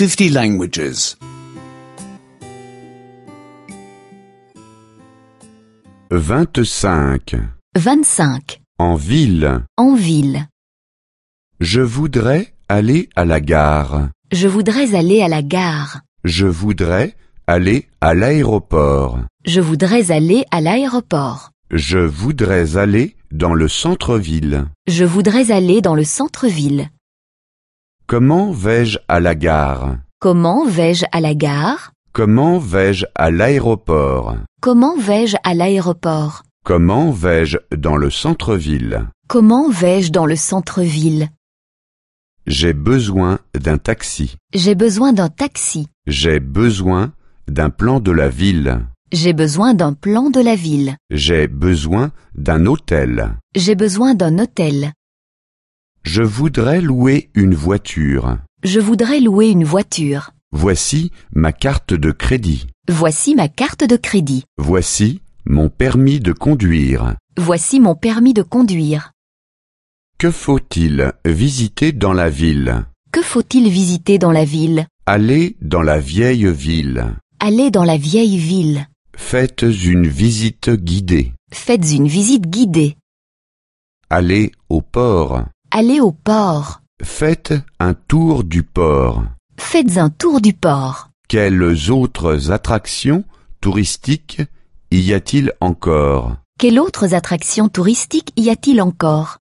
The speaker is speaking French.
50 languages. 25. 25. En ville. En ville. Je voudrais aller à la gare. Je voudrais aller à la gare. Je voudrais aller à l'aéroport. Je voudrais aller à l'aéroport. Je voudrais aller dans le centre-ville. Je voudrais aller dans le centre-ville. Comment vais-je à la gare? Comment vais-je à la gare? Comment vais-je à l'aéroport? Comment vais-je à l'aéroport? Comment vais-je dans le centre-ville? Comment vais-je dans le centre-ville? J'ai besoin d'un taxi. J'ai besoin d'un taxi. J'ai besoin d'un plan de la ville. J'ai besoin d'un plan de la ville. J'ai besoin d'un hôtel. J'ai besoin d'un hôtel. Je voudrais louer une voiture. Je voudrais louer une voiture. Voici ma carte de crédit. Voici ma carte de crédit. Voici mon permis de conduire. Voici mon permis de conduire. Que faut-il visiter dans la ville? Que faut-il visiter dans la ville? Aller dans la vieille ville. Allez dans la vieille ville. Faites une visite guidée. Faites une visite guidée. Allez au port. Allez au port. Faites un tour du port. Faites un tour du port. Quelles autres attractions touristiques y a-t-il encore? Quelles autres attractions touristiques y a-t-il encore?